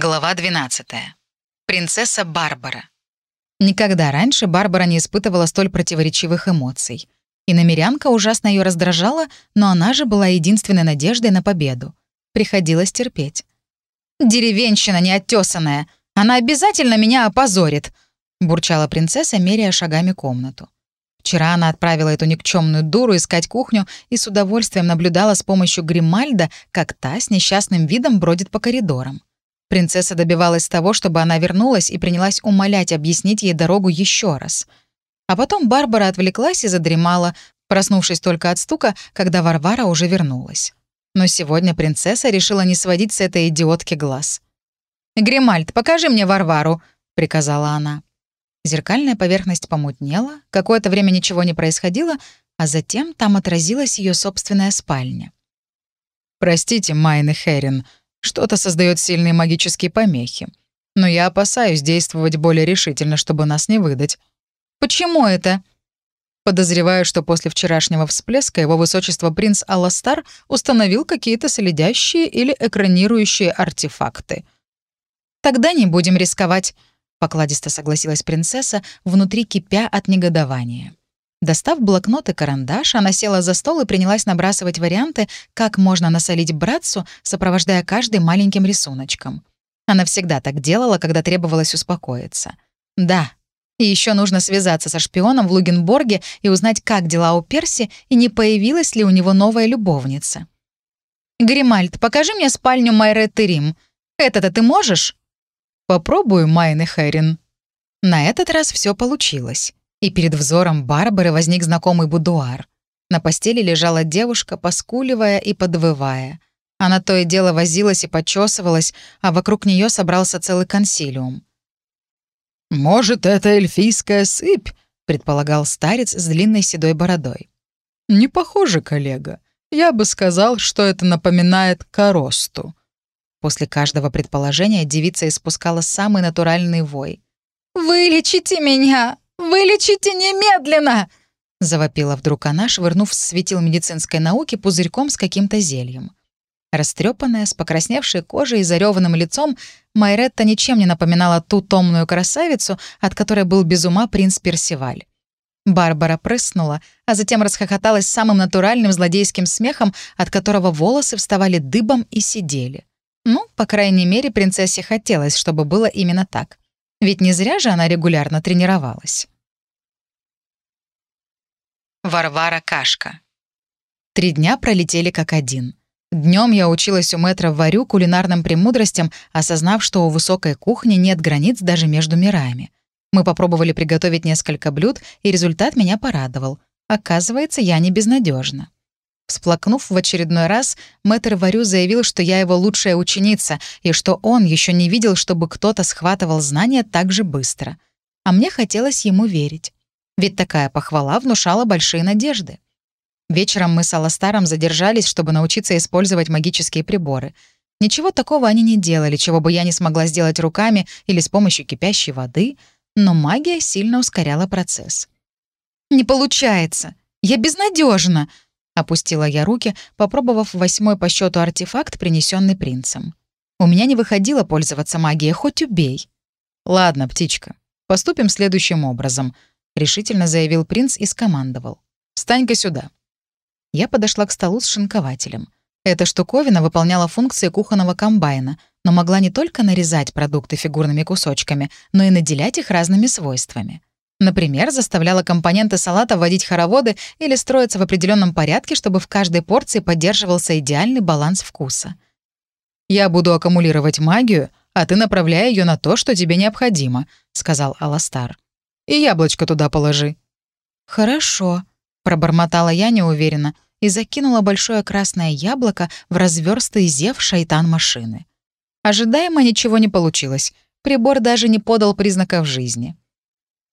Глава 12. Принцесса Барбара. Никогда раньше Барбара не испытывала столь противоречивых эмоций. И намерянка ужасно ее раздражала, но она же была единственной надеждой на победу. Приходилось терпеть. «Деревенщина неоттесанная! Она обязательно меня опозорит!» — бурчала принцесса, меряя шагами комнату. Вчера она отправила эту никчемную дуру искать кухню и с удовольствием наблюдала с помощью Гримальда, как та с несчастным видом бродит по коридорам. Принцесса добивалась того, чтобы она вернулась и принялась умолять объяснить ей дорогу еще раз. А потом Барбара отвлеклась и задремала, проснувшись только от стука, когда Варвара уже вернулась. Но сегодня принцесса решила не сводить с этой идиотки глаз. «Гримальд, покажи мне Варвару», — приказала она. Зеркальная поверхность помутнела, какое-то время ничего не происходило, а затем там отразилась ее собственная спальня. «Простите, Майны Херин», что-то создает сильные магические помехи. Но я опасаюсь действовать более решительно, чтобы нас не выдать. Почему это? Подозреваю, что после вчерашнего всплеска его высочество принц Аластар установил какие-то следящие или экранирующие артефакты. «Тогда не будем рисковать», — покладисто согласилась принцесса, внутри кипя от негодования. Достав блокнот и карандаш, она села за стол и принялась набрасывать варианты, как можно насолить братцу, сопровождая каждый маленьким рисуночком. Она всегда так делала, когда требовалось успокоиться. Да, и еще нужно связаться со шпионом в Лугенборге и узнать, как дела у Перси и не появилась ли у него новая любовница. «Гримальд, покажи мне спальню Майретты Рим. Это-то ты можешь?» «Попробую, Майны Хэрин». На этот раз все получилось. И перед взором Барбары возник знакомый будуар. На постели лежала девушка, поскуливая и подвывая. Она то и дело возилась и почесывалась, а вокруг нее собрался целый консилиум. «Может, это эльфийская сыпь?» — предполагал старец с длинной седой бородой. «Не похоже, коллега. Я бы сказал, что это напоминает коросту». После каждого предположения девица испускала самый натуральный вой. «Вылечите меня! «Вылечите немедленно!» — завопила вдруг она, швырнув светил медицинской науки пузырьком с каким-то зельем. Растрепанная, с покрасневшей кожей и зареванным лицом, Майретта ничем не напоминала ту томную красавицу, от которой был без ума принц Персиваль. Барбара прыснула, а затем расхохоталась самым натуральным злодейским смехом, от которого волосы вставали дыбом и сидели. Ну, по крайней мере, принцессе хотелось, чтобы было именно так. Ведь не зря же она регулярно тренировалась. Варвара Кашка. Три дня пролетели как один. Днем я училась у мэтра Варю кулинарным премудростям, осознав, что у высокой кухни нет границ даже между мирами. Мы попробовали приготовить несколько блюд, и результат меня порадовал. Оказывается, я не безнадежна. Всплакнув в очередной раз, мэтр Варю заявил, что я его лучшая ученица и что он еще не видел, чтобы кто-то схватывал знания так же быстро. А мне хотелось ему верить. Ведь такая похвала внушала большие надежды. Вечером мы с Аластаром задержались, чтобы научиться использовать магические приборы. Ничего такого они не делали, чего бы я не смогла сделать руками или с помощью кипящей воды, но магия сильно ускоряла процесс. «Не получается! Я безнадежна, Опустила я руки, попробовав восьмой по счету артефакт, принесенный принцем. У меня не выходило пользоваться магией, хоть убей. «Ладно, птичка, поступим следующим образом», — решительно заявил принц и скомандовал. «Встань-ка сюда». Я подошла к столу с шинкователем. Эта штуковина выполняла функции кухонного комбайна, но могла не только нарезать продукты фигурными кусочками, но и наделять их разными свойствами. Например, заставляла компоненты салата вводить хороводы или строиться в определенном порядке, чтобы в каждой порции поддерживался идеальный баланс вкуса. «Я буду аккумулировать магию, а ты направляй ее на то, что тебе необходимо», — сказал Аластар. «И яблочко туда положи». «Хорошо», — пробормотала я неуверенно и закинула большое красное яблоко в разверстый зев шайтан машины. Ожидаемо ничего не получилось. Прибор даже не подал признаков жизни.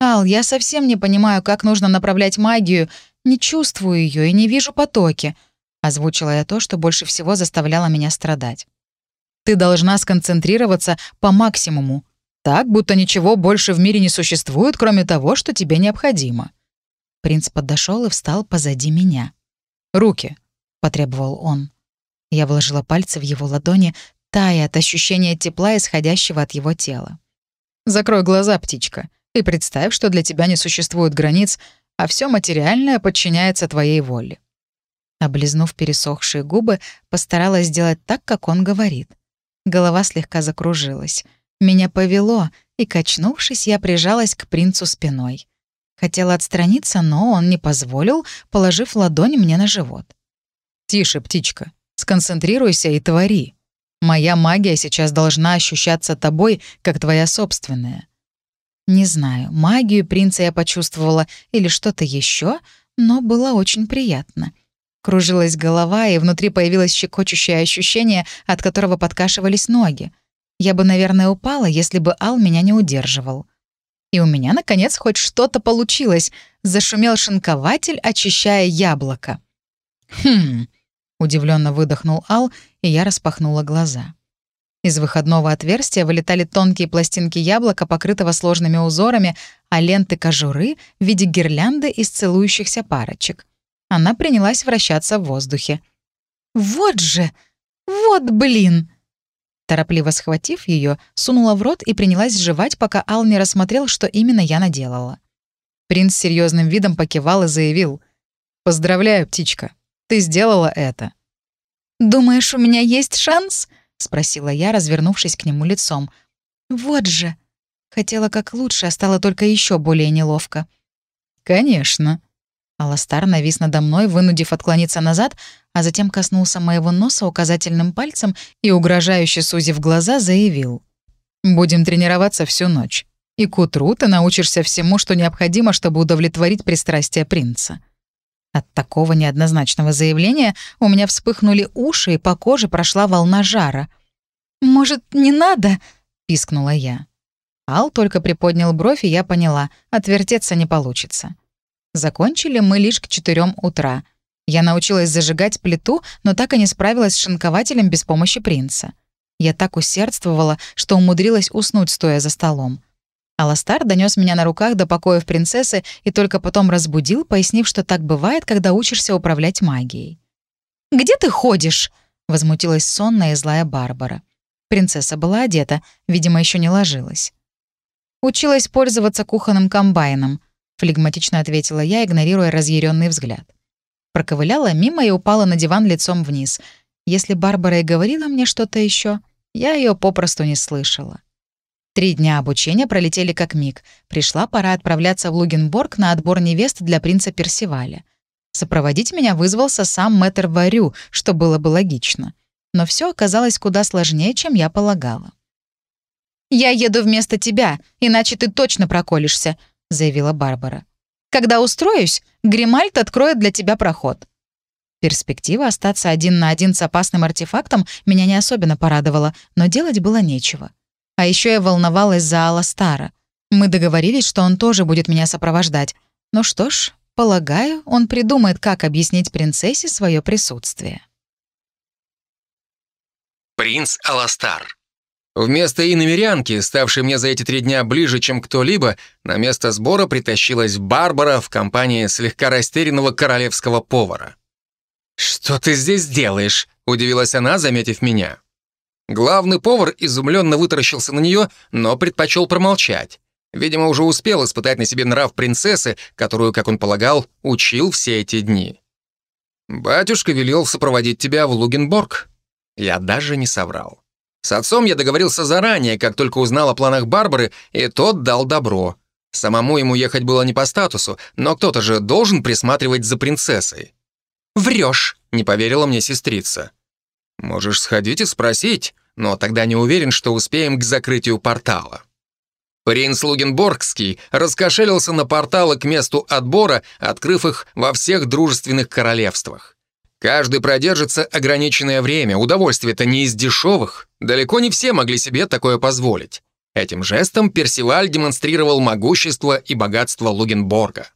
«Ал, я совсем не понимаю, как нужно направлять магию, не чувствую ее и не вижу потоки», — озвучила я то, что больше всего заставляло меня страдать. «Ты должна сконцентрироваться по максимуму, так, будто ничего больше в мире не существует, кроме того, что тебе необходимо». Принц подошел и встал позади меня. «Руки», — потребовал он. Я вложила пальцы в его ладони тая от ощущения тепла, исходящего от его тела. «Закрой глаза, птичка, и представь, что для тебя не существует границ, а все материальное подчиняется твоей воле». Облизнув пересохшие губы, постаралась сделать так, как он говорит. Голова слегка закружилась. Меня повело, и, качнувшись, я прижалась к принцу спиной. Хотела отстраниться, но он не позволил, положив ладонь мне на живот. «Тише, птичка, сконцентрируйся и твори. Моя магия сейчас должна ощущаться тобой, как твоя собственная». Не знаю, магию принца я почувствовала или что-то еще, но было очень приятно. Кружилась голова, и внутри появилось щекочущее ощущение, от которого подкашивались ноги. Я бы, наверное, упала, если бы Ал меня не удерживал. И у меня, наконец, хоть что-то получилось. Зашумел шинкователь, очищая яблоко. «Хм...» — удивленно выдохнул Ал, и я распахнула глаза. Из выходного отверстия вылетали тонкие пластинки яблока, покрытого сложными узорами, а ленты кожуры в виде гирлянды из целующихся парочек. Она принялась вращаться в воздухе. «Вот же! Вот блин!» Торопливо схватив ее, сунула в рот и принялась жевать, пока Ал не рассмотрел, что именно я наделала. Принц серьезным видом покивал и заявил. «Поздравляю, птичка, ты сделала это». «Думаешь, у меня есть шанс?» — спросила я, развернувшись к нему лицом. «Вот же!» Хотела как лучше, а стало только еще более неловко. «Конечно», Аластар навис надо мной, вынудив отклониться назад, а затем коснулся моего носа указательным пальцем и, угрожающе сузив глаза, заявил. «Будем тренироваться всю ночь. И к утру ты научишься всему, что необходимо, чтобы удовлетворить пристрастие принца». От такого неоднозначного заявления у меня вспыхнули уши, и по коже прошла волна жара. «Может, не надо?» — пискнула я. Ал только приподнял бровь, и я поняла, отвертеться не получится. Закончили мы лишь к четырем утра. Я научилась зажигать плиту, но так и не справилась с шинкователем без помощи принца. Я так усердствовала, что умудрилась уснуть, стоя за столом. Аластар донес меня на руках до покоев принцессы и только потом разбудил, пояснив, что так бывает, когда учишься управлять магией. «Где ты ходишь?» — возмутилась сонная и злая Барбара. Принцесса была одета, видимо, еще не ложилась. Училась пользоваться кухонным комбайном, флегматично ответила я, игнорируя разъяренный взгляд. Проковыляла мимо и упала на диван лицом вниз. Если Барбара и говорила мне что-то еще, я ее попросту не слышала. Три дня обучения пролетели как миг. Пришла пора отправляться в Лугенборг на отбор невест для принца Персиваля. Сопроводить меня вызвался сам мэтр Варю, что было бы логично. Но все оказалось куда сложнее, чем я полагала. «Я еду вместо тебя, иначе ты точно проколешься», — заявила Барбара. «Когда устроюсь, Гримальд откроет для тебя проход». Перспектива остаться один на один с опасным артефактом меня не особенно порадовала, но делать было нечего. А еще я волновалась за Аластара. Мы договорились, что он тоже будет меня сопровождать. Ну что ж, полагаю, он придумает, как объяснить принцессе свое присутствие. Принц Аластар Вместо иномерянки, ставшей мне за эти три дня ближе, чем кто-либо, на место сбора притащилась Барбара в компании слегка растерянного королевского повара. «Что ты здесь делаешь?» — удивилась она, заметив меня. Главный повар изумленно вытаращился на нее, но предпочел промолчать. Видимо, уже успел испытать на себе нрав принцессы, которую, как он полагал, учил все эти дни. «Батюшка велел сопроводить тебя в Лугенборг». Я даже не соврал. С отцом я договорился заранее, как только узнал о планах Барбары, и тот дал добро. Самому ему ехать было не по статусу, но кто-то же должен присматривать за принцессой. «Врешь», — не поверила мне сестрица. «Можешь сходить и спросить, но тогда не уверен, что успеем к закрытию портала». Принц Лугенборгский раскошелился на порталы к месту отбора, открыв их во всех дружественных королевствах. Каждый продержится ограниченное время, удовольствие-то не из дешевых. Далеко не все могли себе такое позволить. Этим жестом Персиваль демонстрировал могущество и богатство Лугенборга.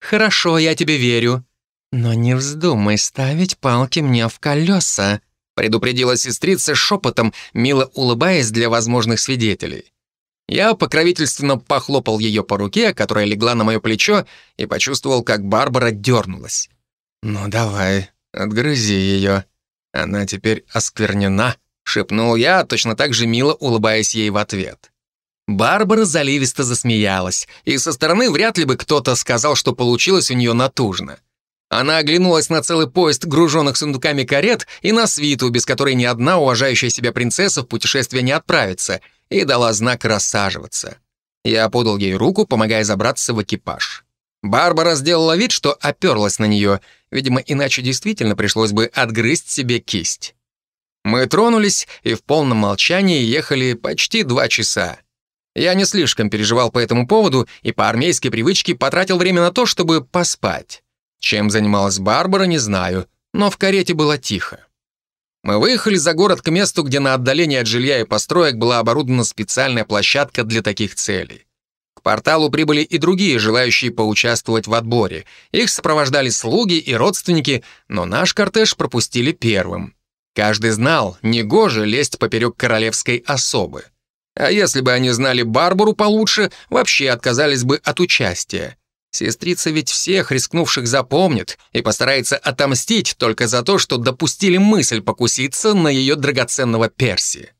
«Хорошо, я тебе верю. Но не вздумай ставить палки мне в колеса», предупредила сестрица шепотом, мило улыбаясь для возможных свидетелей. Я покровительственно похлопал ее по руке, которая легла на мое плечо, и почувствовал, как Барбара дернулась. «Ну давай, Отгрызи ее. Она теперь осквернена», шепнул я, точно так же мило улыбаясь ей в ответ. Барбара заливисто засмеялась, и со стороны вряд ли бы кто-то сказал, что получилось у нее натужно. Она оглянулась на целый поезд груженных сундуками карет и на свиту, без которой ни одна уважающая себя принцесса в путешествие не отправится, и дала знак рассаживаться. Я подал ей руку, помогая забраться в экипаж. Барбара сделала вид, что оперлась на нее, видимо, иначе действительно пришлось бы отгрызть себе кисть. Мы тронулись и в полном молчании ехали почти два часа. Я не слишком переживал по этому поводу и по армейской привычке потратил время на то, чтобы поспать. Чем занималась Барбара, не знаю, но в карете было тихо. Мы выехали за город к месту, где на отдалении от жилья и построек была оборудована специальная площадка для таких целей. К порталу прибыли и другие, желающие поучаствовать в отборе. Их сопровождали слуги и родственники, но наш кортеж пропустили первым. Каждый знал, негоже лезть поперек королевской особы. А если бы они знали Барбару получше, вообще отказались бы от участия. Сестрица ведь всех рискнувших запомнит и постарается отомстить только за то, что допустили мысль покуситься на ее драгоценного Перси.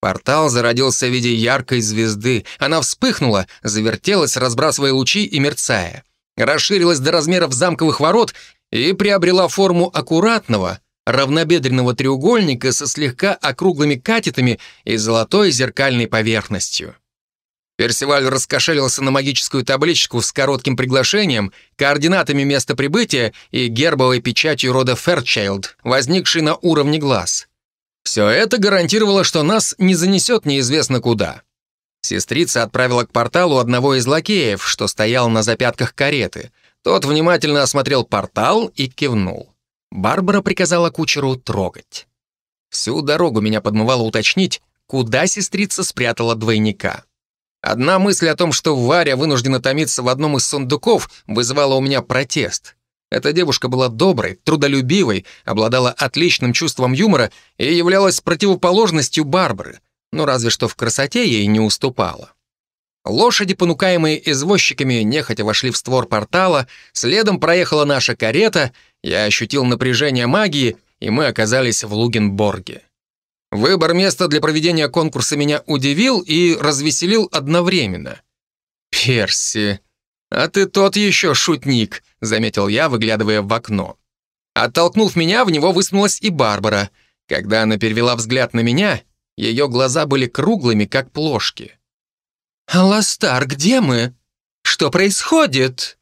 Портал зародился в виде яркой звезды. Она вспыхнула, завертелась, разбрасывая лучи и мерцая. Расширилась до размеров замковых ворот и приобрела форму аккуратного, равнобедренного треугольника со слегка округлыми катетами и золотой зеркальной поверхностью. Персиваль раскошелился на магическую табличку с коротким приглашением, координатами места прибытия и гербовой печатью рода Ферчайлд, возникшей на уровне глаз. Все это гарантировало, что нас не занесет неизвестно куда. Сестрица отправила к порталу одного из лакеев, что стоял на запятках кареты. Тот внимательно осмотрел портал и кивнул. Барбара приказала кучеру трогать. Всю дорогу меня подмывало уточнить, куда сестрица спрятала двойника. Одна мысль о том, что Варя вынуждена томиться в одном из сундуков, вызывала у меня протест. Эта девушка была доброй, трудолюбивой, обладала отличным чувством юмора и являлась противоположностью Барбары, но разве что в красоте ей не уступала. Лошади, понукаемые извозчиками, нехотя вошли в створ портала, следом проехала наша карета, я ощутил напряжение магии, и мы оказались в Лугенборге. Выбор места для проведения конкурса меня удивил и развеселил одновременно. «Перси, а ты тот еще шутник», — заметил я, выглядывая в окно. Оттолкнув меня, в него высунулась и Барбара. Когда она перевела взгляд на меня, ее глаза были круглыми, как плошки. «Аластар, где мы? Что происходит?»